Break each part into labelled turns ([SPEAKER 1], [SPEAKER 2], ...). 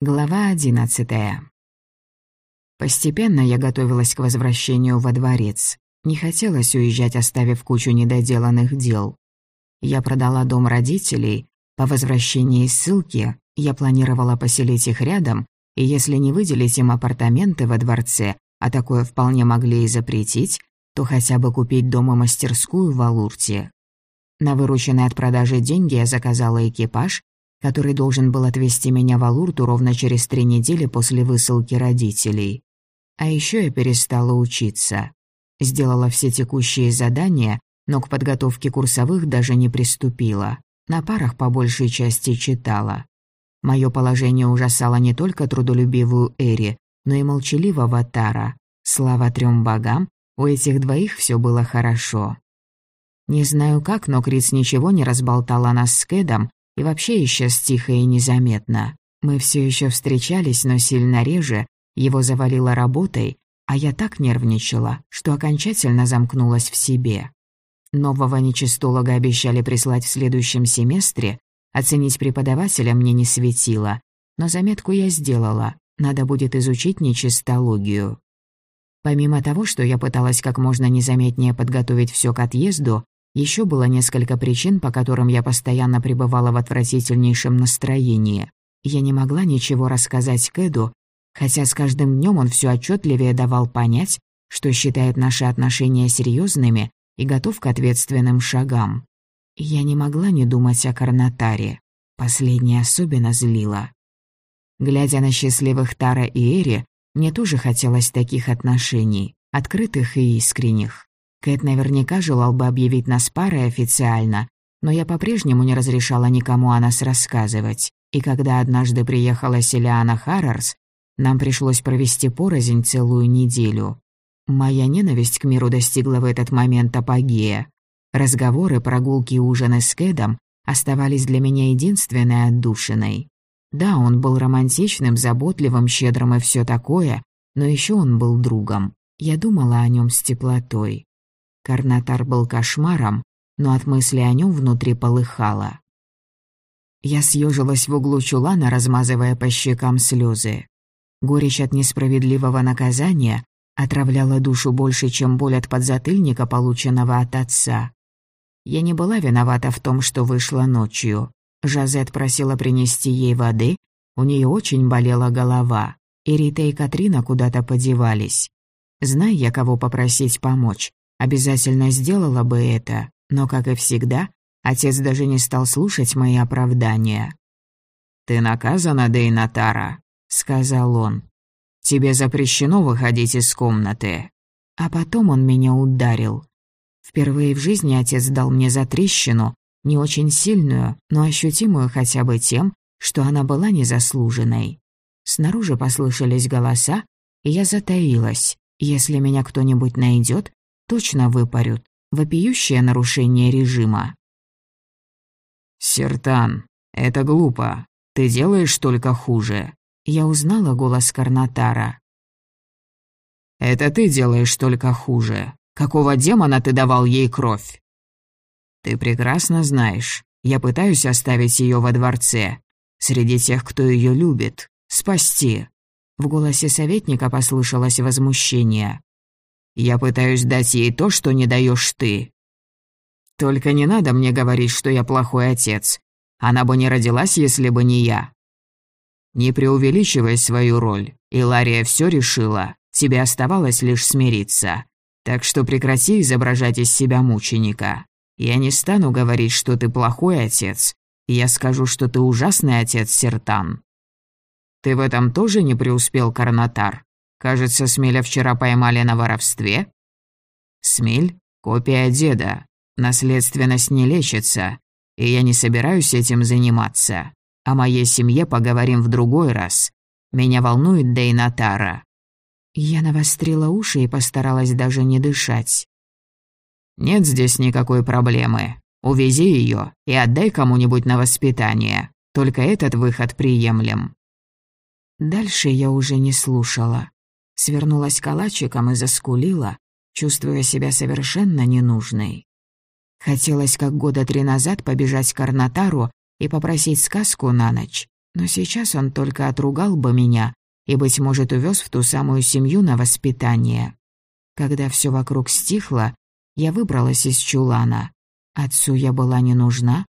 [SPEAKER 1] Глава одиннадцатая. Постепенно я готовилась к возвращению во дворец. Не хотелось уезжать, оставив кучу недоделанных дел. Я продала дом родителей. По возвращении из ссылки я планировала поселить их рядом, и если не выделить им апартаменты во дворце, а такое вполне могли и запретить, то хотя бы купить дом и мастерскую в Алурте. На вырученные от продажи деньги я заказала экипаж, который должен был отвезти меня в Алурту ровно через три недели после высылки родителей. А еще я перестала учиться. Сделала все текущие задания, но к подготовке курсовых даже не приступила. На парах по большей части читала. Мое положение ужасало не только трудолюбивую Эри, но и молчаливого Тара. Слава трем богам, у этих двоих все было хорошо. Не знаю как, но Криц ничего не разболтала нас с Кэдом, и вообще исчез тихо и незаметно. Мы все еще встречались, но сильно реже, его завалило работой, а я так нервничала, что окончательно замкнулась в себе. Нового нечистолога обещали прислать в следующем семестре, оценить преподавателя мне не светило, но заметку я сделала, надо будет изучить нечистологию. Помимо того, что я пыталась как можно незаметнее подготовить все к отъезду, еще было несколько причин, по которым я постоянно пребывала в отвратительнейшем настроении. Я не могла ничего рассказать Кэду, хотя с каждым днем он все отчетливее давал понять, что считает наши отношения серьезными и готов к ответственным шагам. Я не могла не думать о Карнатаре. Последнее особенно злило. Глядя на счастливых Тара и Эри, мне тоже хотелось таких отношений, открытых и искренних. Кэт наверняка желал бы объявить нас парой официально, но я по-прежнему не разрешала никому о нас рассказывать. И когда однажды приехала Селиана Харрерс, нам пришлось провести порознь целую неделю. Моя ненависть к миру достигла в этот момент апогея. Разговоры, прогулки и ужины с Кэдом оставались для меня единственной отдушиной. Да, он был романтичным, заботливым, щедрым и все такое, но еще он был другом. Я думала о нем с теплотой. Карнатар был кошмаром, но от мысли о нем внутри полыхало. Я съежилась в углу чулана, размазывая по щекам слезы. Горечь от несправедливого наказания отравляла душу больше, чем боль от подзатыльника, полученного от отца. Я не была виновата в том, что вышла ночью. Жазет просила принести ей воды, у нее очень болела голова, и Рита и Катрина куда-то подевались. Знай я, кого попросить помочь, Обязательно сделала бы это, но, как и всегда, отец даже не стал слушать мои оправдания. «Ты наказана, Дейнатара», — сказал он. «Тебе запрещено выходить из комнаты». А потом он меня ударил. Впервые в жизни отец дал мне затрещину, не очень сильную, но ощутимую хотя бы тем, что она была незаслуженной. Снаружи послышались голоса, и я затаилась. Если меня кто-нибудь найдет, точно выпарют. Вопиющее нарушение режима. «Сертан, это глупо. Ты делаешь только хуже». Я узнала голос Карнатара. «Это ты делаешь только хуже. Какого демона ты давал ей кровь?» «Ты прекрасно знаешь. Я пытаюсь оставить ее во дворце. Среди тех, кто ее любит. Спасти». В голосе советника послышалось возмущение. Я пытаюсь дать ей то, что не даешь ты. Только не надо мне говорить, что я плохой отец. Она бы не родилась, если бы не я. Не преувеличивай свою роль. Илария все решила. Тебе оставалось лишь смириться. Так что прекрати изображать из себя мученика. Я не стану говорить, что ты плохой отец. Я скажу, что ты ужасный отец, Сертан. Ты в этом тоже не преуспел, Карнатар? Кажется, Смеля вчера поймали на воровстве. Смель — копия деда. Наследственность не лечится, и я не собираюсь этим заниматься. О моей семье поговорим в другой раз. Меня волнует Дейнатара». Я навострила уши и постаралась даже не дышать. «Нет здесь никакой проблемы. Увези ее и отдай кому-нибудь на воспитание. Только этот выход приемлем». Дальше я уже не слушала свернулась калачиком и заскулила, чувствуя себя совершенно ненужной. Хотелось как года три назад побежать к Арнатару и попросить сказку на ночь. Но сейчас он только отругал бы меня и, быть может, увез в ту самую семью на воспитание. Когда все вокруг стихло, я выбралась из чулана. Отцу я была не нужна.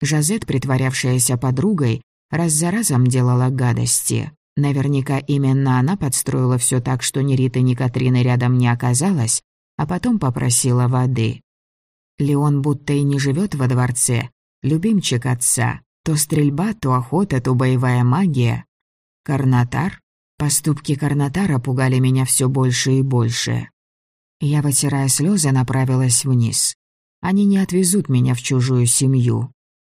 [SPEAKER 1] Жазет, притворявшаяся подругой, раз за разом делала гадости. Наверняка именно она подстроила все так, что ни Риты, ни Катрины рядом не оказалось, а потом попросила воды. Леон будто и не живет во дворце, любимчик отца. То стрельба, то охота, то боевая магия. Карнатар? Поступки Карнатара пугали меня все больше и больше. Я, вытирая слезы, направилась вниз. Они не отвезут меня в чужую семью.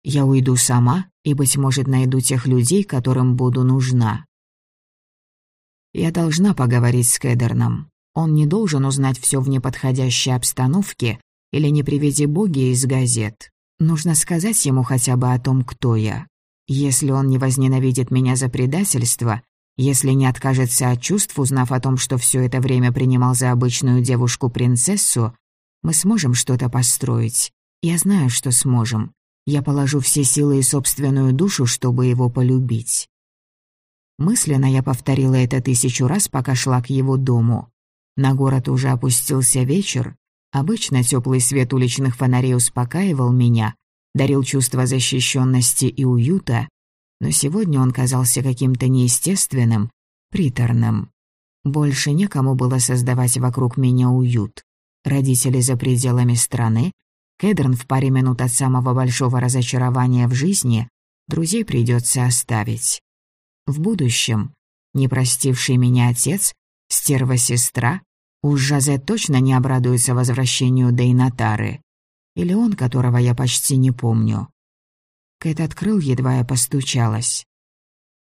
[SPEAKER 1] Я уйду сама и, быть может, найду тех людей, которым буду нужна. Я должна поговорить с Кедерном. Он не должен узнать все в неподходящей обстановке или не приведи боги из газет. Нужно сказать ему хотя бы о том, кто я. Если он не возненавидит меня за предательство, если не откажется от чувств, узнав о том, что все это время принимал за обычную девушку-принцессу, мы сможем что-то построить. Я знаю, что сможем. Я положу все силы и собственную душу, чтобы его полюбить. Мысленно я повторила это тысячу раз, пока шла к его дому. На город уже опустился вечер, Обычно теплый свет уличных фонарей успокаивал меня, дарил чувство защищенности и уюта, но сегодня он казался каким-то неестественным, приторным. Больше некому было создавать вокруг меня уют. Родители за пределами страны, Кедрон в паре минут от самого большого разочарования в жизни, друзей придется оставить. В будущем не простивший меня отец, стерва сестра, Уж Жозе точно не обрадуется возвращению Дейнатары. Или он, которого я почти не помню. Кэт открыл, едва я постучалась.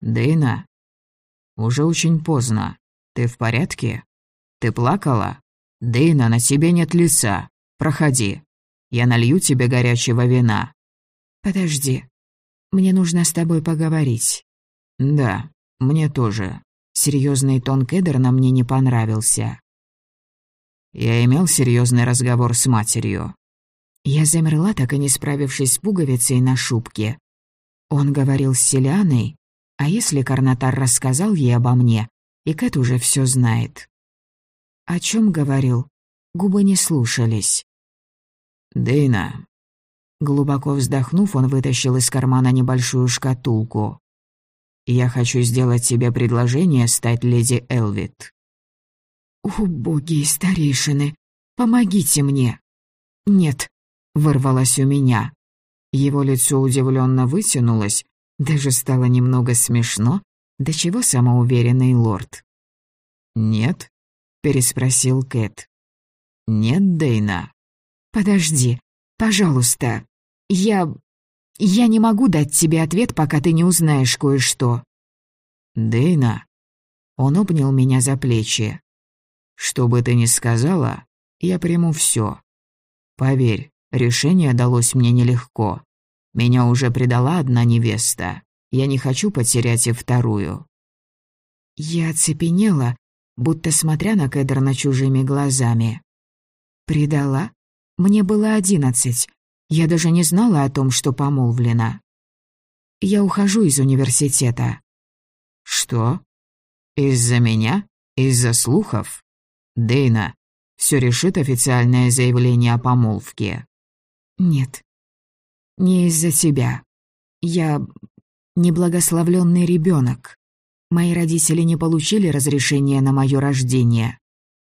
[SPEAKER 1] «Дейна, уже очень поздно. Ты в порядке? Ты плакала? Дейна, на тебе нет лица. Проходи. Я налью тебе горячего вина». «Подожди. Мне нужно с тобой поговорить». «Да, мне тоже». Серьезный тон Кедерна мне не понравился. Я имел серьезный разговор с матерью. Я замерла, так и не справившись с пуговицей на шубке. Он говорил с Селианой, а если Карнатар рассказал ей обо мне, и Кэт уже все знает. О чем говорил? Губы не слушались. «Дейна». Глубоко вздохнув, он вытащил из кармана небольшую шкатулку. «Я хочу сделать тебе предложение стать леди Элвит». «О, боги старейшины, помогите мне!» «Нет», — вырвалось у меня. Его лицо удивленно вытянулось, даже стало немного смешно, до чего самоуверенный лорд. «Нет?» — переспросил Кэт. «Нет, Дейна». «Подожди, пожалуйста. Я... я не могу дать тебе ответ, пока ты не узнаешь кое-что». «Дейна». Он обнял меня за плечи. Что бы ты ни сказала, я приму все. Поверь, решение далось мне нелегко. Меня уже предала одна невеста. Я не хочу потерять и вторую. Я оцепенела, будто смотря на Кэдерна чужими глазами. Предала? Мне было одиннадцать. Я даже не знала о том, что помолвлена. Я ухожу из университета. Что? Из-за меня? Из-за слухов? Дейна, все решит официальное заявление о помолвке. Нет. Не из-за тебя. Я неблагословленный ребенок. Мои родители не получили разрешения на мое рождение.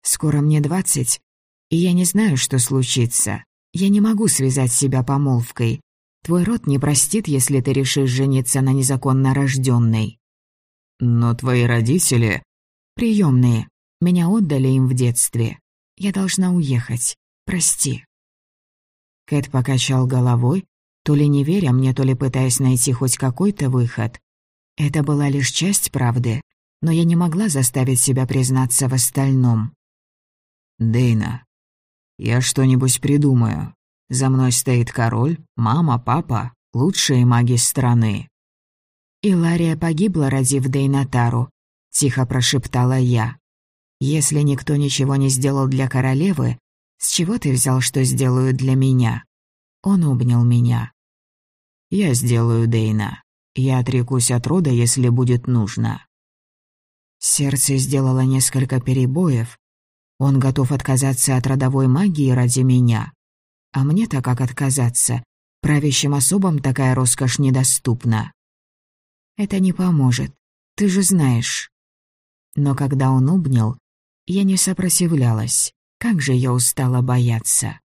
[SPEAKER 1] Скоро мне двадцать, и я не знаю, что случится. Я не могу связать себя помолвкой. Твой род не простит, если ты решишь жениться на незаконно рожденной. Но твои родители... Приемные. Меня отдали им в детстве. Я должна уехать. Прости». Кэт покачал головой, то ли не веря мне, то ли пытаясь найти хоть какой-то выход. Это была лишь часть правды, но я не могла заставить себя признаться в остальном. «Дейна, я что-нибудь придумаю. За мной стоит король, мама, папа, лучшие маги страны». «Илария погибла, родив Дейнатару», — тихо прошептала я. Если никто ничего не сделал для королевы, с чего ты взял, что сделают для меня? Он обнял меня. Я сделаю Дейна. Я отрекусь от рода, если будет нужно». Сердце сделало несколько перебоев. Он готов отказаться от родовой магии ради меня. А мне-то как отказаться? Правящим особам такая роскошь недоступна. Это не поможет, ты же знаешь. Но когда он обнял, я не сопротивлялась. Как же я устала бояться.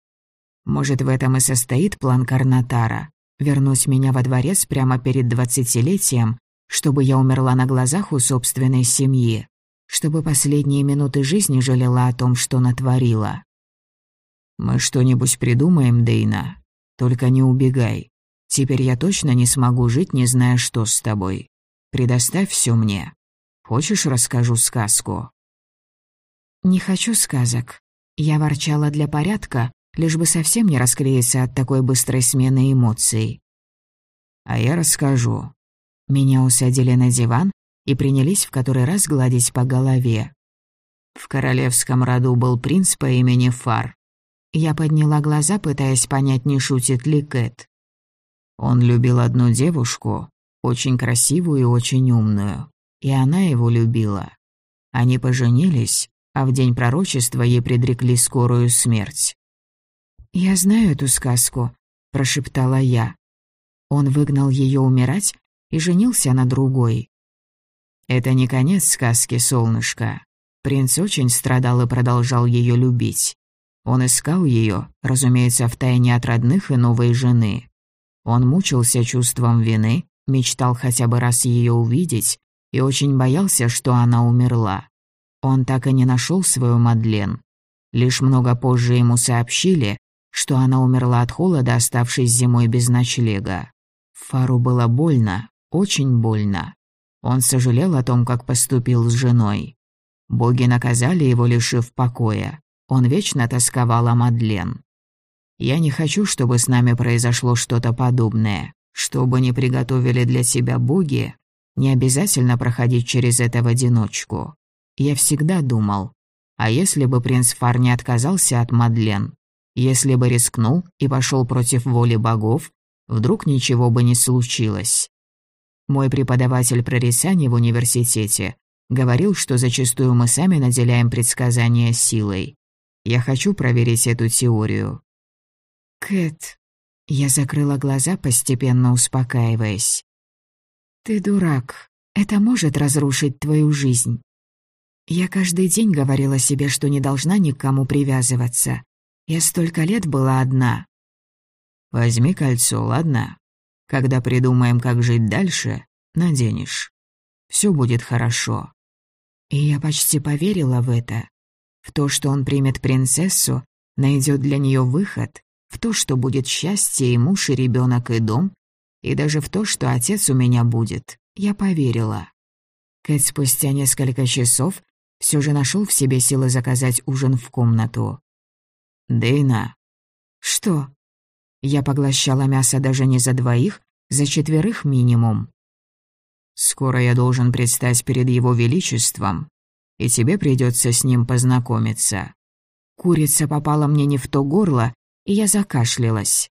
[SPEAKER 1] Может, в этом и состоит план Карнатара — вернуть меня во дворец прямо перед двадцатилетием, чтобы я умерла на глазах у собственной семьи, чтобы последние минуты жизни жалела о том, что натворила. «Мы что-нибудь придумаем, Дейна. Только не убегай. Теперь я точно не смогу жить, не зная, что с тобой. Предоставь все мне. Хочешь, расскажу сказку?» «Не хочу сказок. Я ворчала для порядка, лишь бы совсем не расклеиться от такой быстрой смены эмоций. А я расскажу. Меня усадили на диван и принялись в который раз гладить по голове. В королевском роду был принц по имени Фар. Я подняла глаза, пытаясь понять, не шутит ли Кэт. Он любил одну девушку, очень красивую и очень умную, и она его любила. Они поженились, а в день пророчества ей предрекли скорую смерть. «Я знаю эту сказку», — прошептала я. Он выгнал ее умирать и женился на другой. Это не конец сказки, солнышко. Принц очень страдал и продолжал ее любить. Он искал ее, разумеется, в тайне от родных и новой жены. Он мучился чувством вины, мечтал хотя бы раз ее увидеть и очень боялся, что она умерла. Он так и не нашел свою Мадлен. Лишь много позже ему сообщили, что она умерла от холода, оставшись зимой без ночлега. Фару было больно, очень больно. Он сожалел о том, как поступил с женой. Боги наказали его, лишив покоя. Он вечно тосковал о Мадлен. Я не хочу, чтобы с нами произошло что-то подобное. Что бы ни приготовили для себя боги, не обязательно проходить через это в одиночку. Я всегда думал, а если бы принц Фар не отказался от Мадлен, если бы рискнул и пошел против воли богов, вдруг ничего бы не случилось. Мой преподаватель прорисания в университете говорил, что зачастую мы сами наделяем предсказания силой. Я хочу проверить эту теорию. Кэт, я закрыла глаза, постепенно успокаиваясь. Ты дурак. Это может разрушить твою жизнь. Я каждый день говорила себе, что не должна никому привязываться. Я столько лет была одна. Возьми кольцо, ладно? Когда придумаем, как жить дальше, наденешь. Все будет хорошо. И я почти поверила в это. В то, что он примет принцессу, найдет для нее выход, в то, что будет счастье и муж, и ребенок, и дом, и даже в то, что отец у меня будет. Я поверила. Кэт спустя несколько часов все же нашел в себе силы заказать ужин в комнату. «Дэйна». «Что?» Я поглощала мясо даже не за двоих, за четверых минимум. «Скоро я должен предстать перед его величеством, и тебе придется с ним познакомиться». Курица попала мне не в то горло, и я закашлялась.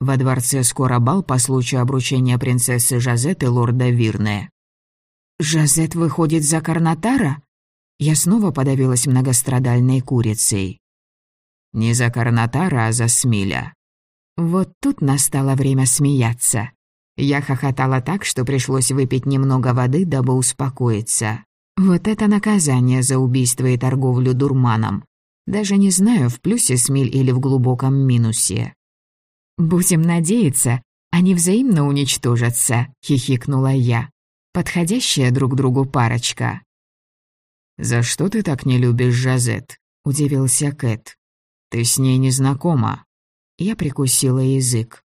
[SPEAKER 1] Во дворце скоро бал по случаю обручения принцессы Жазет и лорда Вирне. «Жазет выходит за Карнатара?» Я снова подавилась многострадальной курицей. «Не за Карнатара, а за Смиля». Вот тут настало время смеяться. Я хохотала так, что пришлось выпить немного воды, дабы успокоиться. Вот это наказание за убийство и торговлю дурманом. Даже не знаю, в плюсе Смиль или в глубоком минусе. «Будем надеяться, они взаимно уничтожатся», — хихикнула я. Подходящая друг другу парочка. «За что ты так не любишь Жазет?» — удивился Кэт. «Ты с ней не знакома». Я прикусила язык.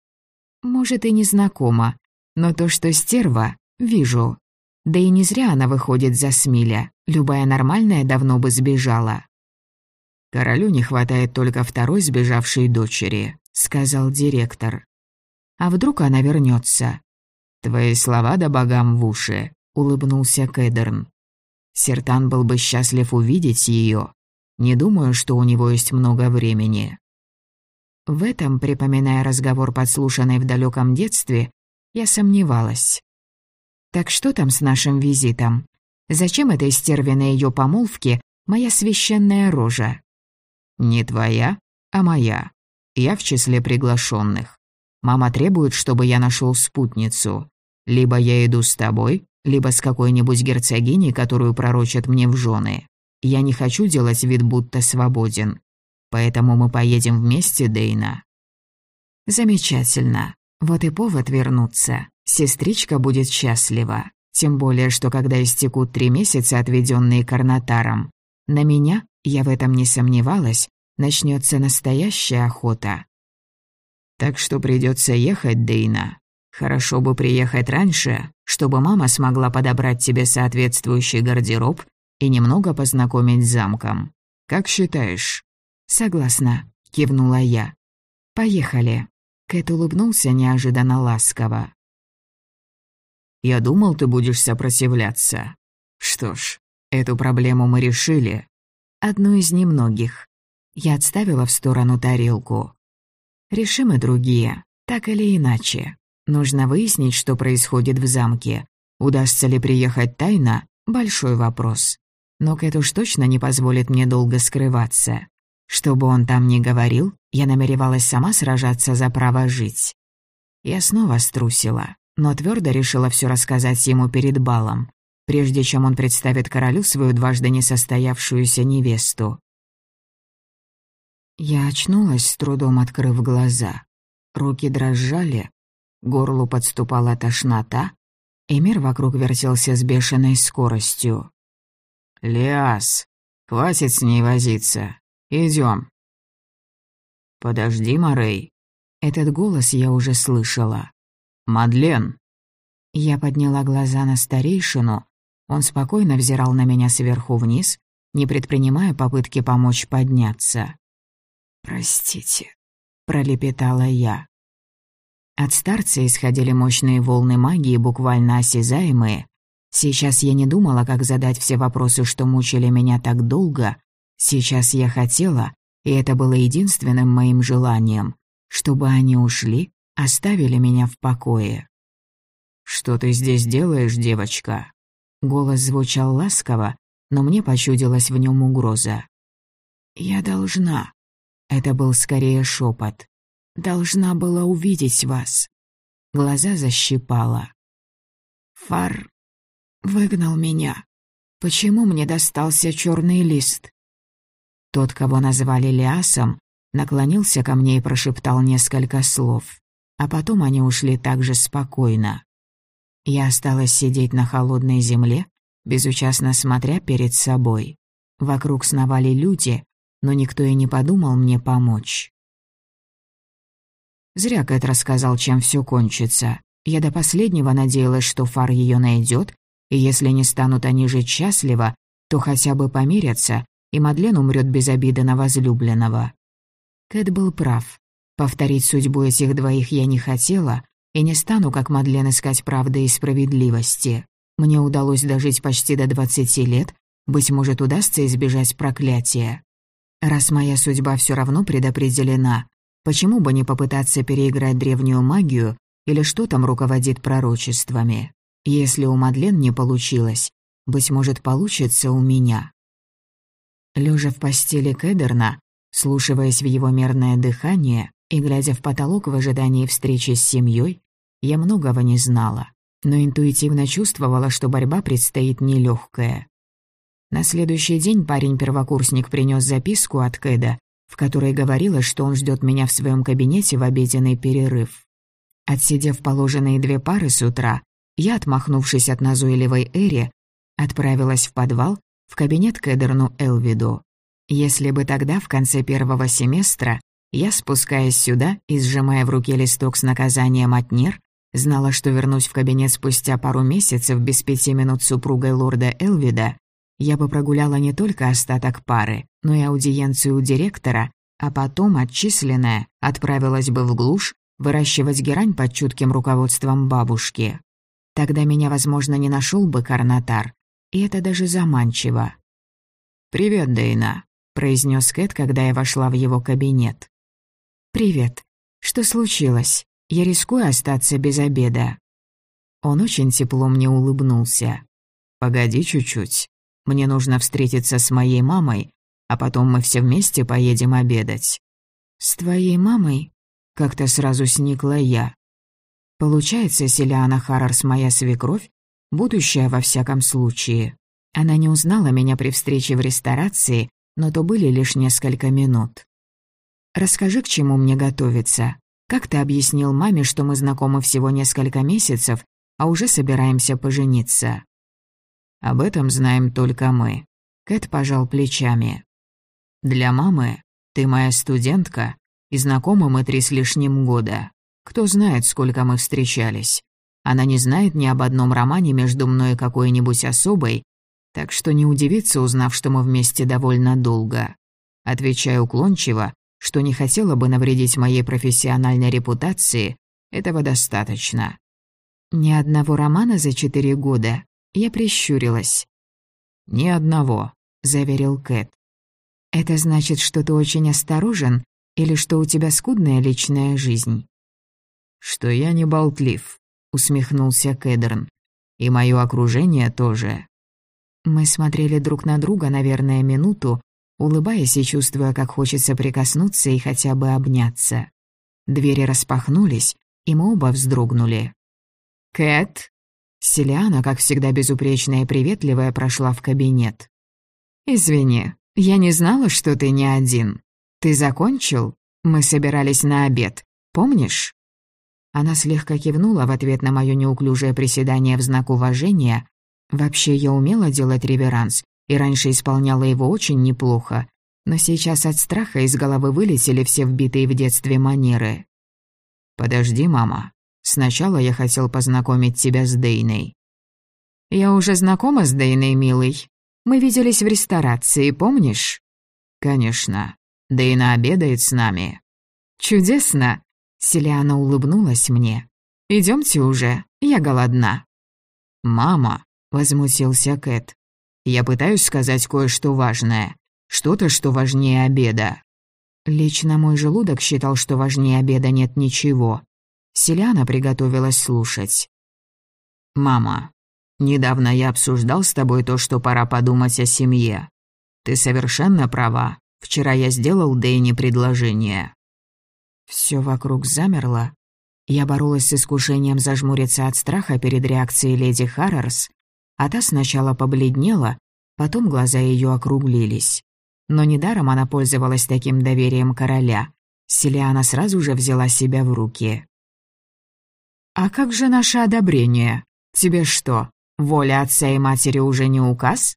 [SPEAKER 1] «Может, и не знакома, но то, что стерва, вижу. Да и не зря она выходит за Смиля. Любая нормальная давно бы сбежала». «Королю не хватает только второй сбежавшей дочери», — сказал директор. «А вдруг она вернется? «Твои слова да богам в уши», — улыбнулся Кэдерн. Сертан был бы счастлив увидеть ее. Не думаю, что у него есть много времени. В этом, припоминая разговор, подслушанный в далеком детстве, Я сомневалась. «Так что там с нашим визитом? Зачем этой стервиной ее помолвки моя священная рожа?» «Не твоя, а моя. Я в числе приглашенных. Мама требует, чтобы я нашел спутницу. Либо я иду с тобой, либо с какой-нибудь герцогиней, которую пророчат мне в жены. Я не хочу делать вид, будто свободен. Поэтому мы поедем вместе, Дейна». «Замечательно. Вот и повод вернуться. Сестричка будет счастлива. Тем более, что когда истекут три месяца, отведенные Карнатаром, на меня, я в этом не сомневалась, начнется настоящая охота. Так что придется ехать, Дейна. Хорошо бы приехать раньше, чтобы мама смогла подобрать тебе соответствующий гардероб и немного познакомить с замком. Как считаешь?» «Согласна», — кивнула я. «Поехали». Кэт улыбнулся неожиданно ласково. «Я думал, ты будешь сопротивляться. Что ж, эту проблему мы решили. Одну из немногих. Я отставила в сторону тарелку. Решим и другие, так или иначе. Нужно выяснить, что происходит в замке. Удастся ли приехать тайно – большой вопрос. Но Кэт уж точно не позволит мне долго скрываться. Что бы он там ни говорил, я намеревалась сама сражаться за право жить. Я снова струсила, но твердо решила все рассказать ему перед балом, прежде чем он представит королю свою дважды несостоявшуюся невесту. Я очнулась, с трудом открыв глаза. Руки дрожали, горлу подступала тошнота, и мир вокруг вертелся с бешеной скоростью. «Лиас, хватит с ней возиться. Идем. «Подожди, Морей». Этот голос я уже слышала. «Мадлен». Я подняла глаза на старейшину. Он спокойно взирал на меня сверху вниз, не предпринимая попытки помочь подняться. «Простите», — пролепетала я. От старца исходили мощные волны магии, буквально осязаемые. Сейчас я не думала, как задать все вопросы, что мучили меня так долго. Сейчас я хотела, и это было единственным моим желанием, чтобы они ушли, оставили меня в покое. «Что ты здесь делаешь, девочка?» Голос звучал ласково, но мне почудилась в нем угроза. «Я должна», это был скорее шепот. «Должна была увидеть вас». Глаза защипала. «Фар выгнал меня. Почему мне достался черный лист?» Тот, кого назвали Лиасом, наклонился ко мне и прошептал несколько слов. А потом они ушли так же спокойно. Я осталась сидеть на холодной земле, безучастно смотря перед собой. Вокруг сновали люди, но никто и не подумал мне помочь. Зря Кэт рассказал, чем все кончится. Я до последнего надеялась, что Фар ее найдет, и если не станут они жить счастливо, то хотя бы помирятся, и Мадлен умрет без обиды на возлюбленного. Кэт был прав. Повторить судьбу этих двоих я не хотела, и не стану, как Мадлен, искать правды и справедливости. Мне удалось дожить почти до двадцати лет, быть может, удастся избежать проклятия. Раз моя судьба все равно предопределена, почему бы не попытаться переиграть древнюю магию или что там руководит пророчествами? Если у Мадлен не получилось, быть может, получится у меня. Лежа в постели Кедерна, слушаясь в его мерное дыхание и глядя в потолок в ожидании встречи с семьей, я многого не знала, но интуитивно чувствовала, что борьба предстоит нелегкая. На следующий день парень-первокурсник принес записку от Кэда, в которой говорилось, что он ждет меня в своем кабинете в обеденный перерыв. Отсидев положенные две пары с утра, я, отмахнувшись от назойливой Эри, отправилась в подвал, в кабинет Кэдерну Элвиду. Если бы тогда, в конце первого семестра, я, спускаясь сюда и сжимая в руке листок с наказанием от Нир, знала, что вернусь в кабинет спустя пару месяцев без пяти минут супругой лорда Элвида, я бы прогуляла не только остаток пары, но и аудиенцию у директора, а потом, отчисленная, отправилась бы в глушь выращивать герань под чутким руководством бабушки. Тогда меня, возможно, не нашел бы Карнатар, и это даже заманчиво. «Привет, Дейна», — произнес Кэт, когда я вошла в его кабинет. «Привет. Что случилось? Я рискую остаться без обеда». Он очень тепло мне улыбнулся. «Погоди чуть-чуть. Мне нужно встретиться с моей мамой, а потом мы все вместе поедем обедать». «С твоей мамой?» Как-то сразу сникла я. Получается, Селиана Харрарс моя свекровь, будущая во всяком случае. Она не узнала меня при встрече в ресторации, но то были лишь несколько минут. «Расскажи, к чему мне готовиться. Как ты объяснил маме, что мы знакомы всего несколько месяцев, а уже собираемся пожениться?» «Об этом знаем только мы». Кэт пожал плечами. «Для мамы ты моя студентка, и знакомы мы три с лишним года. Кто знает, сколько мы встречались. Она не знает ни об одном романе между мной и какой-нибудь особой, так что не удивится, узнав, что мы вместе довольно долго. Отвечаю уклончиво, что не хотела бы навредить моей профессиональной репутации, этого достаточно. Ни одного романа за четыре года. Я прищурилась. «Ни одного», — заверил Кэт. «Это значит, что ты очень осторожен или что у тебя скудная личная жизнь?» «Что я не болтлив», — усмехнулся Кэдерн. «И мое окружение тоже». Мы смотрели друг на друга, наверное, минуту, улыбаясь и чувствуя, как хочется прикоснуться и хотя бы обняться. Двери распахнулись, и мы оба вздрогнули. «Кэт?» Селиана, как всегда безупречная и приветливая, прошла в кабинет. «Извини, я не знала, что ты не один. «Ты закончил? Мы собирались на обед. Помнишь?» Она слегка кивнула в ответ на моё неуклюжее приседание в знак уважения. Вообще, я умела делать реверанс, и раньше исполняла его очень неплохо, но сейчас от страха из головы вылетели все вбитые в детстве манеры. «Подожди, мама. Сначала я хотел познакомить тебя с Дейной». «Я уже знакома с Дейной, милый. Мы виделись в ресторации, помнишь?» «Конечно. Да и наобедает с нами». «Чудесно!» — Селиана улыбнулась мне. Идемте уже, я голодна». «Мама», — возмутился Кэт, — «я пытаюсь сказать кое-что важное. Что-то, что важнее обеда». Лично мой желудок считал, что важнее обеда нет ничего. Селиана приготовилась слушать. «Мама, недавно я обсуждал с тобой то, что пора подумать о семье. Ты совершенно права. Вчера я сделал Дэйне предложение». Все вокруг замерло. Я боролась с искушением зажмуриться от страха перед реакцией леди Харрерс, а та сначала побледнела, потом глаза ее округлились. Но недаром она пользовалась таким доверием короля. Селиана сразу же взяла себя в руки. «А как же наше одобрение? Тебе что, воля отца и матери уже не указ?»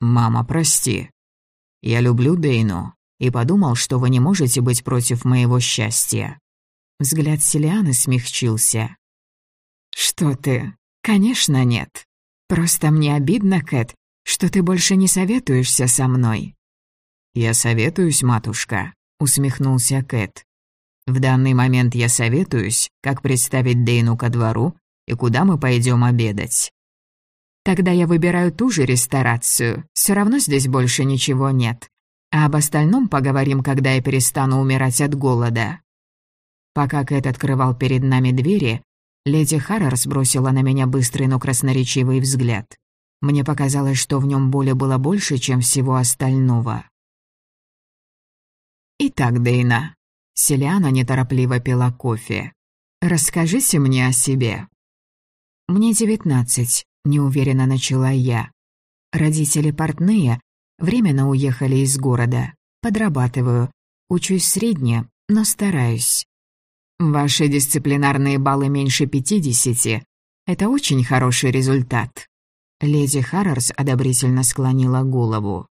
[SPEAKER 1] «Мама, прости», я люблю Дейну и подумал, что вы не можете быть против моего счастья». Взгляд Селианы смягчился. «Что ты? Конечно, нет. Просто мне обидно, Кэт, что ты больше не советуешься со мной». «Я советуюсь, матушка», — усмехнулся Кэт. «В данный момент я советуюсь, как представить Дейну ко двору и куда мы пойдем обедать». Тогда я выбираю ту же ресторацию. Все равно здесь больше ничего нет. А об остальном поговорим, когда я перестану умирать от голода». Пока Кэт открывал перед нами двери, леди Харрер сбросила на меня быстрый, но красноречивый взгляд. Мне показалось, что в нем боли было больше, чем всего остального. «Итак, Дейна», — Селиана неторопливо пила кофе, — «расскажите мне о себе». «Мне девятнадцать неуверенно начала я. Родители портные, временно уехали из города. Подрабатываю, учусь средне, но стараюсь. Ваши дисциплинарные баллы меньше пятидесяти. Это очень хороший результат. Леди Харрерс одобрительно склонила голову.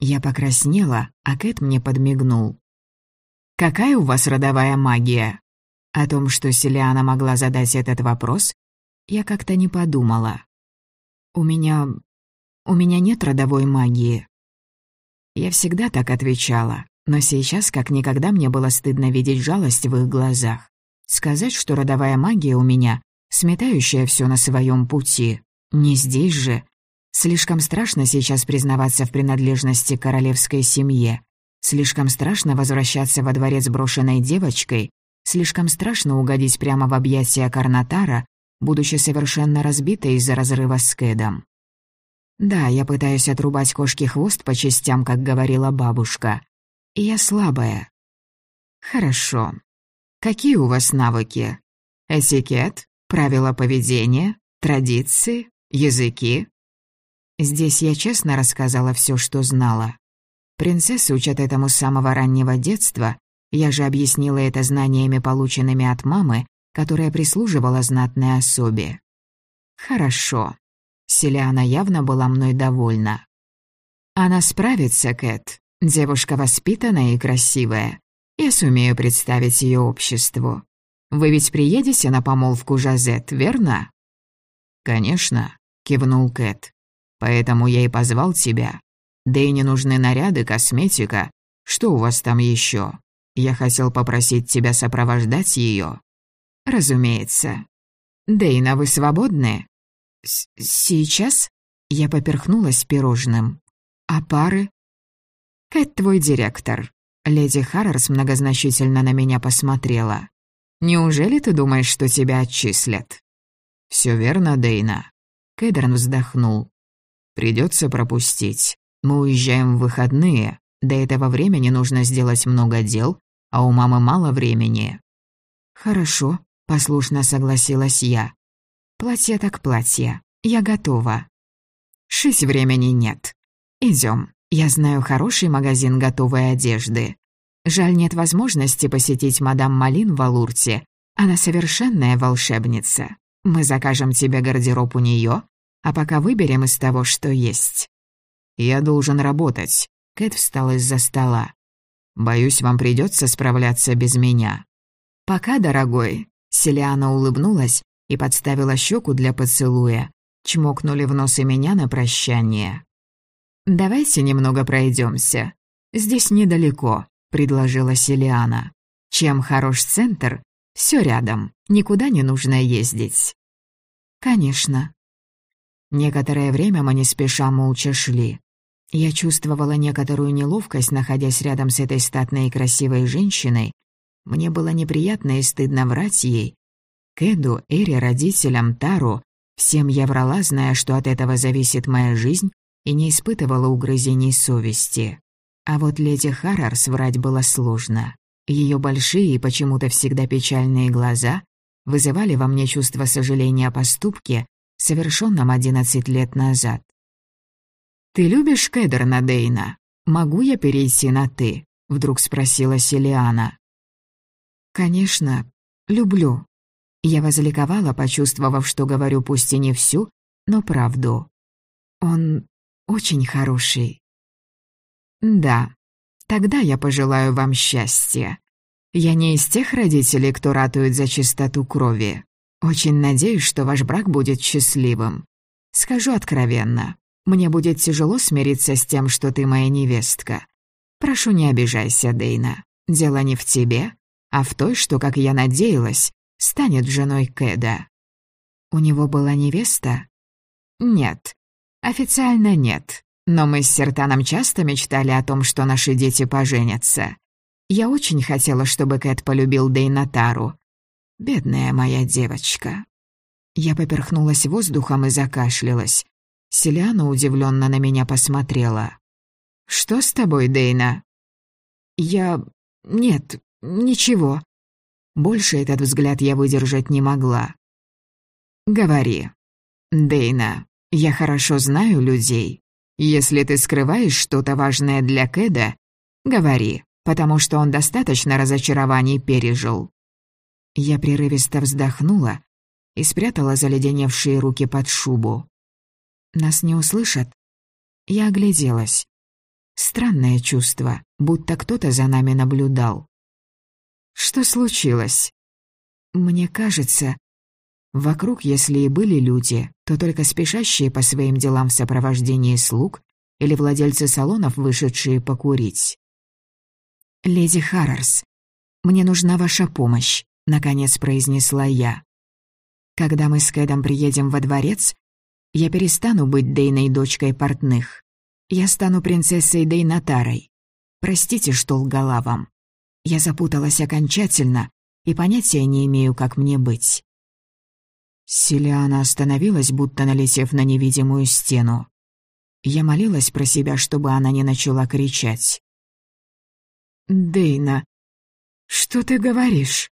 [SPEAKER 1] Я покраснела, а Кэт мне подмигнул. «Какая у вас родовая магия?» О том, что Селиана могла задать этот вопрос, я как-то не подумала. «У меня... у меня нет родовой магии». Я всегда так отвечала, но сейчас как никогда мне было стыдно видеть жалость в их глазах. Сказать, что родовая магия у меня, сметающая все на своем пути. Не здесь же. Слишком страшно сейчас признаваться в принадлежности к королевской семье. Слишком страшно возвращаться во дворец брошенной девочкой. Слишком страшно угодить прямо в объятия Карнатара, будучи совершенно разбитой из-за разрыва с Кэдом. Да, я пытаюсь отрубать кошке хвост по частям, как говорила бабушка. И я слабая. Хорошо. Какие у вас навыки? Этикет, правила поведения, традиции, языки? Здесь я честно рассказала все, что знала. Принцессы учат этому с самого раннего детства, я же объяснила это знаниями, полученными от мамы, которая прислуживала знатной особе. Хорошо. Селиана явно была мной довольна. Она справится, Кэт. Девушка воспитанная и красивая. Я сумею представить ее обществу. Вы ведь приедете на помолвку Жазет, верно? Конечно, кивнул Кэт. Поэтому я и позвал тебя. Да и не нужны наряды, косметика. Что у вас там еще? Я хотел попросить тебя сопровождать ее. Разумеется. Дейна, вы свободны? Сейчас? Я поперхнулась пирожным. А пары? Кэт твой директор. Леди Харрерс многозначительно на меня посмотрела. Неужели ты думаешь, что тебя отчислят? Все верно, Дейна. Кэдерн вздохнул. Придется пропустить. Мы уезжаем в выходные. До этого времени нужно сделать много дел, а у мамы мало времени». «Хорошо», — послушно согласилась я. «Платье так платье. Я готова». «Шить времени нет. Идем. Я знаю хороший магазин готовой одежды. Жаль, нет возможности посетить мадам Малин в Алурте. Она совершенная волшебница. Мы закажем тебе гардероб у нее, а пока выберем из того, что есть». «Я должен работать». Кэт встал из-за стола. Боюсь, вам придется справляться без меня». «Пока, дорогой», — Селиана улыбнулась и подставила щеку для поцелуя. Чмокнули в нос и меня на прощание. «Давайте немного пройдемся. Здесь недалеко», — предложила Селиана. «Чем хорош центр? Все рядом, никуда не нужно ездить». «Конечно». Некоторое время мы не спеша молча шли. Я чувствовала некоторую неловкость, находясь рядом с этой статной и красивой женщиной. Мне было неприятно и стыдно врать ей. Кэду, Эре, родителям, Тару. Всем я врала, зная, что от этого зависит моя жизнь, и не испытывала угрызений совести. А вот леди Харрарс врать было сложно. Ее большие и почему-то всегда печальные глаза вызывали во мне чувство сожаления о поступке, совершенном одиннадцать лет назад. «Ты любишь Кедерна Дейна? Могу я перейти на «ты»?» — вдруг спросила Селиана. «Конечно, люблю». Я возликовала, почувствовав, что говорю пусть и не всю, но правду. Он очень хороший. Да, тогда я пожелаю вам счастья. Я не из тех родителей, кто ратует за чистоту крови. Очень надеюсь, что ваш брак будет счастливым. Скажу откровенно, мне будет тяжело смириться с тем, что ты моя невестка. Прошу, не обижайся, Дейна. Дело не в тебе, а в той, что, как я надеялась, станет женой Кэда. У него была невеста? Нет. Официально нет. Но мы с Сертаном часто мечтали о том, что наши дети поженятся. Я очень хотела, чтобы Кэт полюбил Дейна Тару. Бедная моя девочка. Я поперхнулась воздухом и закашлялась. Селиана удивленно на меня посмотрела. «Что с тобой, Дейна?» «Я... нет, ничего». Больше этот взгляд я выдержать не могла. «Говори. Дейна, я хорошо знаю людей. Если ты скрываешь что-то важное для Кэда, говори, потому что он достаточно разочарований пережил». Я прерывисто вздохнула и спрятала заледеневшие руки под шубу. Нас не услышат? Я огляделась. Странное чувство, будто кто-то за нами наблюдал. Что случилось? Мне кажется, вокруг, если и были люди, то только спешащие по своим делам в сопровождении слуг или владельцы салонов, вышедшие покурить. «Леди Харрерс, мне нужна ваша помощь», — наконец произнесла я. «Когда мы с Кэдом приедем во дворец, я перестану быть Дейной дочкой портных. Я стану принцессой Дейнатарой. Простите, что лгала вам. Я запуталась окончательно и понятия не имею, как мне быть. Селиана остановилась, будто налетев на невидимую стену. Я молилась про себя, чтобы она не начала кричать. «Дейна, что ты говоришь?»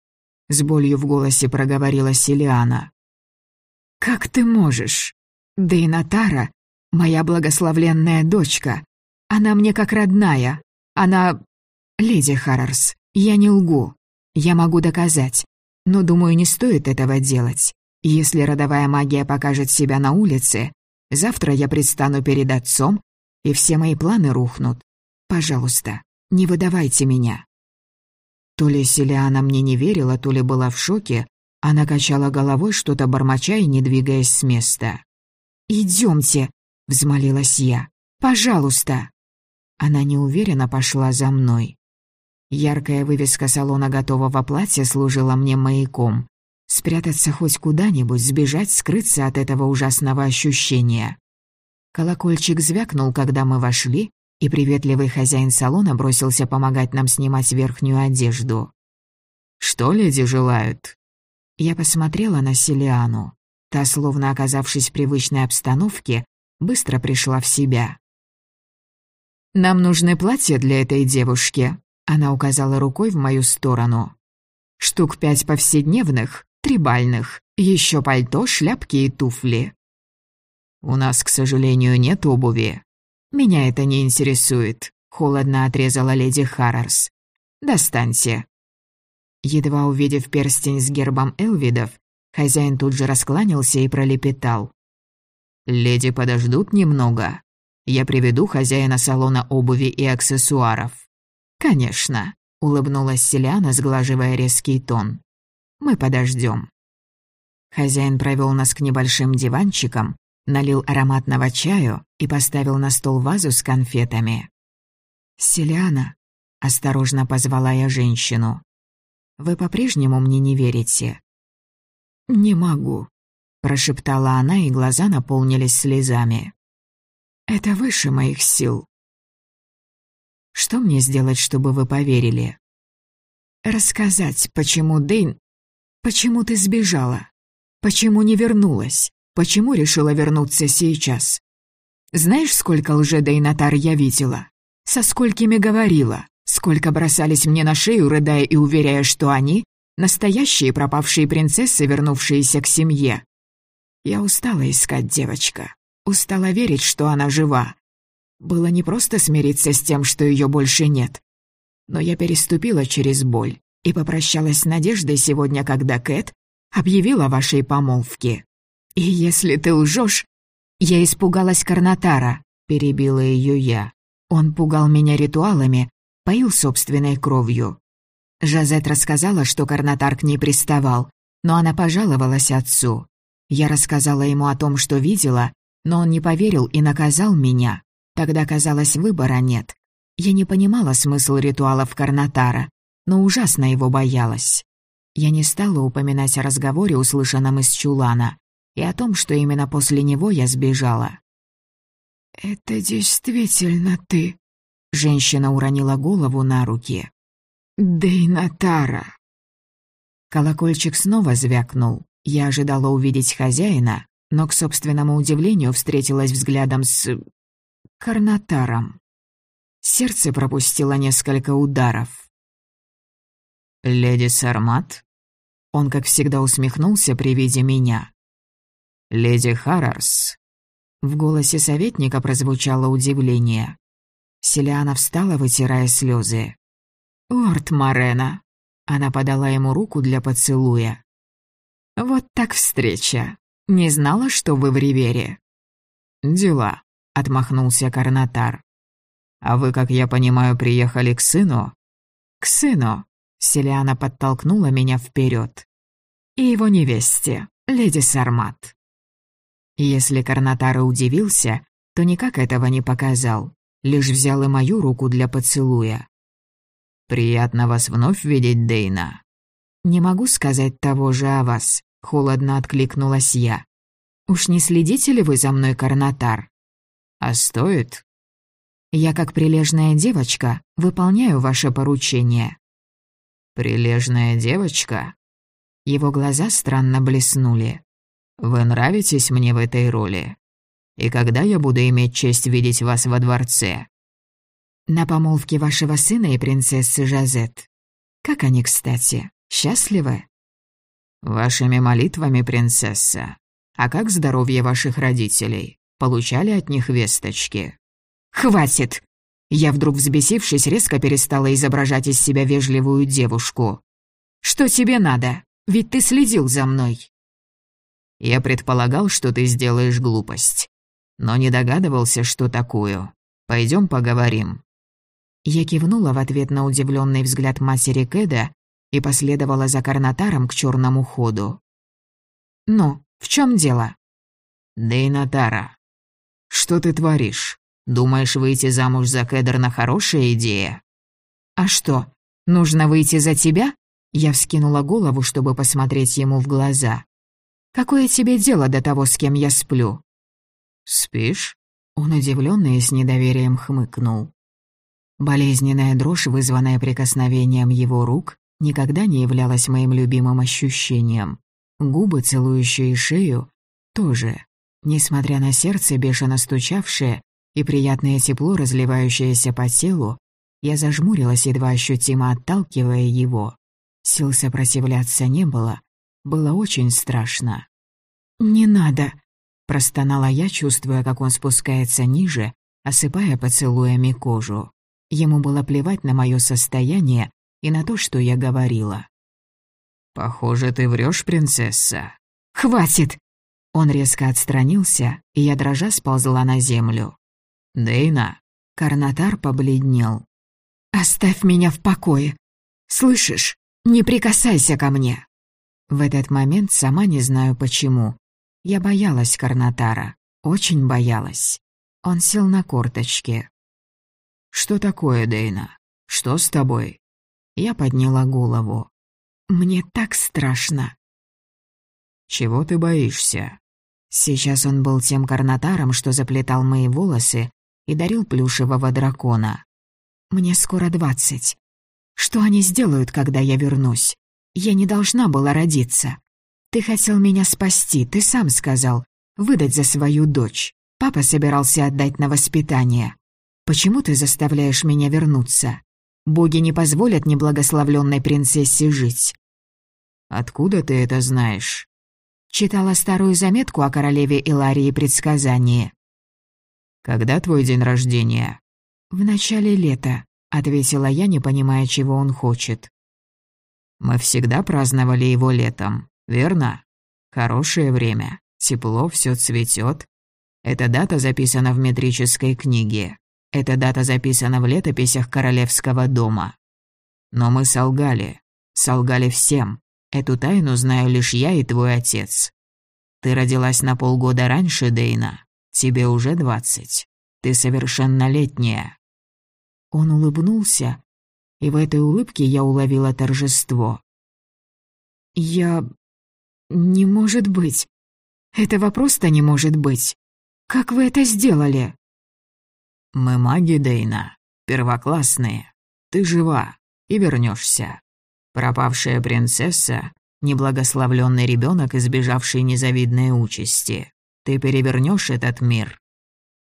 [SPEAKER 1] С болью в голосе проговорила Селиана. «Как ты можешь? Дейна Тара — моя благословленная дочка. Она мне как родная. Она... Леди Харрерс, я не лгу. Я могу доказать. Но, думаю, не стоит этого делать. Если родовая магия покажет себя на улице, завтра я предстану перед отцом, и все мои планы рухнут. Пожалуйста, не выдавайте меня». То ли Селиана мне не верила, то ли была в шоке, она качала головой, что-то бормоча и не двигаясь с места. «Идемте», — взмолилась я. «Пожалуйста». Она неуверенно пошла за мной. Яркая вывеска салона готового платья служила мне маяком. Спрятаться хоть куда-нибудь, сбежать, скрыться от этого ужасного ощущения. Колокольчик звякнул, когда мы вошли, и приветливый хозяин салона бросился помогать нам снимать верхнюю одежду. «Что леди желают?» Я посмотрела на Селиану. Та, словно оказавшись в привычной обстановке, быстро пришла в себя. «Нам нужны платья для этой девушки», — она указала рукой в мою сторону. «Штук пять повседневных, три бальных, еще пальто, шляпки и туфли». «У нас, к сожалению, нет обуви», «Меня это не интересует», — холодно отрезала леди Харрерс. «Достаньте». Едва увидев перстень с гербом Элвидов, хозяин тут же раскланялся и пролепетал. «Леди подождут немного. Я приведу хозяина салона обуви и аксессуаров». «Конечно», — улыбнулась Селиана, сглаживая резкий тон. «Мы подождем. Хозяин провел нас к небольшим диванчикам, налил ароматного чаю и поставил на стол вазу с конфетами. «Селиана», — осторожно позвала я женщину, — «вы по-прежнему мне не верите?» «Не могу», — прошептала она, и глаза наполнились слезами. «Это выше моих сил». «Что мне сделать, чтобы вы поверили?» «Рассказать, почему Дэйн... Почему ты сбежала? Почему не вернулась? Почему решила вернуться сейчас? Знаешь, сколько лжедейнатар я видела? Со сколькими говорила? Сколько бросались мне на шею, рыдая и уверяя, что они — настоящие пропавшие принцессы, вернувшиеся к семье. Я устала искать девочка. Устала верить, что она жива. Было не просто смириться с тем, что ее больше нет. Но я переступила через боль и попрощалась с Надеждой сегодня, когда Кэт объявила о вашей помолвке. «И если ты лжешь...» «Я испугалась Карнатара», — перебила ее я. Он пугал меня ритуалами, поил собственной кровью. Жазет рассказала, что Карнатар к ней приставал, но она пожаловалась отцу. Я рассказала ему о том, что видела, но он не поверил и наказал меня. Тогда, казалось, выбора нет. Я не понимала смысл ритуалов Карнатара, но ужасно его боялась. Я не стала упоминать о разговоре, услышанном из чулана и о том, что именно после него я сбежала. «Это действительно ты?» Женщина уронила голову на руки. «Дейнатара!» Колокольчик снова звякнул. Я ожидала увидеть хозяина, но, к собственному удивлению, встретилась взглядом с... Карнатаром. Сердце пропустило несколько ударов. «Леди Сармат?» Он, как всегда, усмехнулся при виде меня. «Леди Харрарс». В голосе советника прозвучало удивление. Селиана встала, вытирая слезы. «Лорд Морена». Она подала ему руку для поцелуя. «Вот так встреча. Не знала, что вы в Ривере». «Дела», — отмахнулся Карнатар. «А вы, как я понимаю, приехали к сыну?» «К сыну», — Селиана подтолкнула меня вперед. «И его невесте, леди Сармат». Если Карнатара удивился, то никак этого не показал, лишь взял и мою руку для поцелуя. «Приятно вас вновь видеть, Дейна». «Не могу сказать того же о вас», — холодно откликнулась я. «Уж не следите ли вы за мной, Карнатар?» «А стоит?» «Я, как прилежная девочка, выполняю ваше поручение». «Прилежная девочка?» Его глаза странно блеснули. Вы нравитесь мне в этой роли? И когда я буду иметь честь видеть вас во дворце?» «На помолвке вашего сына и принцессы Жазет. Как они, кстати, счастливы?» «Вашими молитвами, принцесса. А как здоровье ваших родителей? Получали от них весточки?» «Хватит!» Я вдруг взбесившись, резко перестала изображать из себя вежливую девушку. «Что тебе надо? Ведь ты следил за мной». Я предполагал, что ты сделаешь глупость, но не догадывался, что такую. Пойдем поговорим». Я кивнула в ответ на удивленный взгляд матери Кэда и последовала за Карнатаром к черному ходу. «Ну, в чем дело?» «Дейнатара, что ты творишь? Думаешь, выйти замуж за Кэдерна хорошая идея?» «А что, нужно выйти за тебя?» Я вскинула голову, чтобы посмотреть ему в глаза. Какое тебе дело до того, с кем я сплю?» «Спишь?» Он удивлённо и с недоверием хмыкнул. Болезненная дрожь, вызванная прикосновением его рук, никогда не являлась моим любимым ощущением. Губы, целующие шею, тоже. Несмотря на сердце, бешено стучавшее, и приятное тепло, разливающееся по телу, я зажмурилась, едва ощутимо отталкивая его. Сил сопротивляться не было, было очень страшно. «Не надо», — простонала я, чувствуя, как он спускается ниже, осыпая поцелуями кожу. Ему было плевать на мое состояние и на то, что я говорила. «Похоже, ты врешь, принцесса». «Хватит!» Он резко отстранился, и я дрожа сползла на землю. «Дейна!» Карнатар побледнел. «Оставь меня в покое! Слышишь? Не прикасайся ко мне!» В этот момент сама не знаю почему. Я боялась Карнатара, очень боялась. Он сел на корточки. «Что такое, Дейна? Что с тобой?» Я подняла голову. «Мне так страшно». «Чего ты боишься?» Сейчас он был тем карнатаром, что заплетал мои волосы и дарил плюшевого дракона. «Мне скоро двадцать. Что они сделают, когда я вернусь? Я не должна была родиться. Ты хотел меня спасти, ты сам сказал. Выдать за свою дочь. Папа собирался отдать на воспитание. Почему ты заставляешь меня вернуться? Боги не позволят неблагословленной принцессе жить. Откуда ты это знаешь? Читала старую заметку о королеве Иларии предсказании. Когда твой день рождения? В начале лета, ответила я, не понимая, чего он хочет. Мы всегда праздновали его летом, верно? Хорошее время, тепло, все цветет. Эта дата записана в метрической книге. Эта дата записана в летописях королевского дома. Но мы солгали. Солгали всем. Эту тайну знаю лишь я и твой отец. Ты родилась на полгода раньше, Дейна. Тебе уже двадцать. Ты совершеннолетняя». Он улыбнулся, и в этой улыбке я уловила торжество. «Я... не может быть. Этого просто не может быть. Как вы это сделали?» «Мы маги, Дейна. Первоклассные. Ты жива и вернешься. Пропавшая принцесса, неблагословленный ребенок, избежавший незавидной участи. Ты перевернешь этот мир».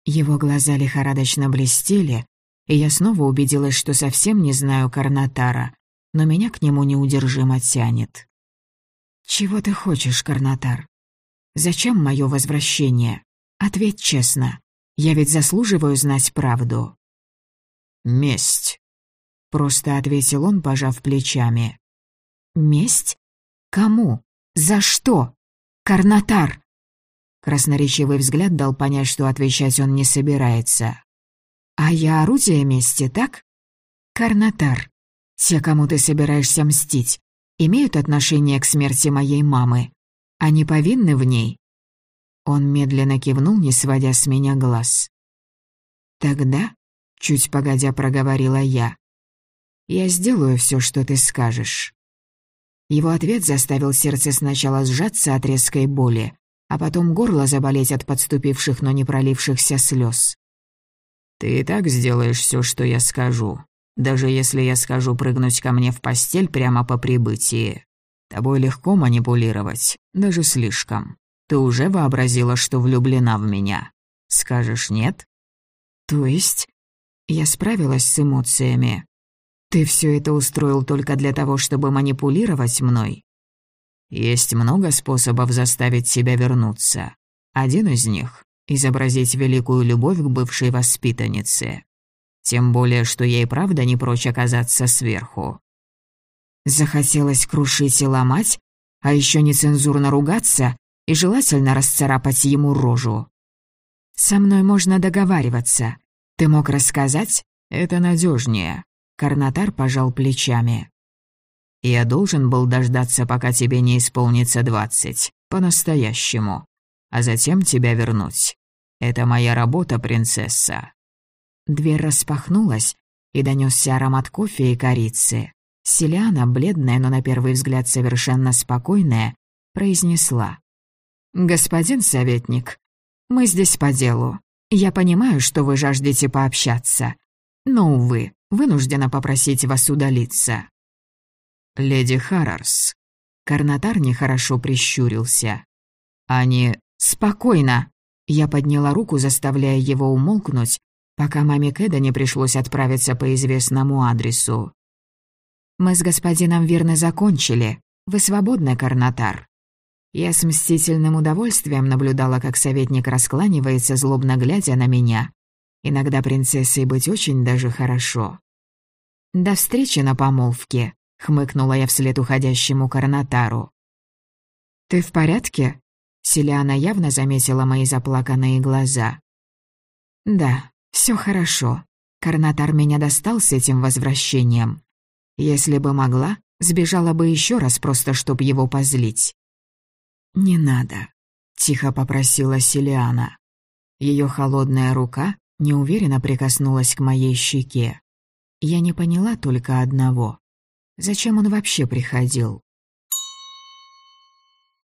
[SPEAKER 1] Его глаза лихорадочно блестели, и я снова убедилась, что совсем не знаю Карнатара, но меня к нему неудержимо тянет. «Чего ты хочешь, Карнатар? Зачем мое возвращение? Ответь честно. Я ведь заслуживаю знать правду». «Месть», — просто ответил он, пожав плечами. «Месть? Кому? За что? Карнатар!» Красноречивый взгляд дал понять, что отвечать он не собирается. «А я орудие мести, так? Карнатар, те, кому ты собираешься мстить, имеют отношение к смерти моей мамы. Они повинны в ней?» Он медленно кивнул, не сводя с меня глаз. «Тогда», — чуть погодя проговорила я, — «я сделаю все, что ты скажешь». Его ответ заставил сердце сначала сжаться от резкой боли, а потом горло заболеть от подступивших, но не пролившихся слез. «Ты и так сделаешь все, что я скажу, даже если я скажу прыгнуть ко мне в постель прямо по прибытии. Тобой легко манипулировать, даже слишком. Ты уже вообразила, что влюблена в меня? Скажешь нет?» «То есть?» Я справилась с эмоциями. «Ты все это устроил только для того, чтобы манипулировать мной?» «Есть много способов заставить себя вернуться. Один из них — изобразить великую любовь к бывшей воспитаннице. Тем более, что ей правда не прочь оказаться сверху. Захотелось крушить и ломать, а еще нецензурно ругаться и желательно расцарапать ему рожу. «Со мной можно договариваться. Ты мог рассказать? Это надежнее. Карнатар пожал плечами. «Я должен был дождаться, пока тебе не исполнится двадцать. По-настоящему. А затем тебя вернуть. Это моя работа, принцесса». Дверь распахнулась, и донесся аромат кофе и корицы. Селиана, бледная, но на первый взгляд совершенно спокойная, произнесла. «Господин советник, мы здесь по делу. Я понимаю, что вы жаждете пообщаться. Но, увы, вынуждена попросить вас удалиться». «Леди Харрарс». Карнатар нехорошо прищурился. «Они...» «Спокойно!» Я подняла руку, заставляя его умолкнуть, пока маме Кэда не пришлось отправиться по известному адресу. «Мы с господином верно закончили. Вы свободны, Карнатар». Я с мстительным удовольствием наблюдала, как советник раскланивается, злобно глядя на меня. Иногда принцессой быть очень даже хорошо. «До встречи на помолвке», — хмыкнула я вслед уходящему Карнатару. «Ты в порядке?» Селиана явно заметила мои заплаканные глаза. «Да, все хорошо. Карнатар меня достал с этим возвращением. Если бы могла, сбежала бы еще раз, просто чтоб его позлить. «Не надо», — тихо попросила Селиана. Ее холодная рука неуверенно прикоснулась к моей щеке. Я не поняла только одного. Зачем он вообще приходил?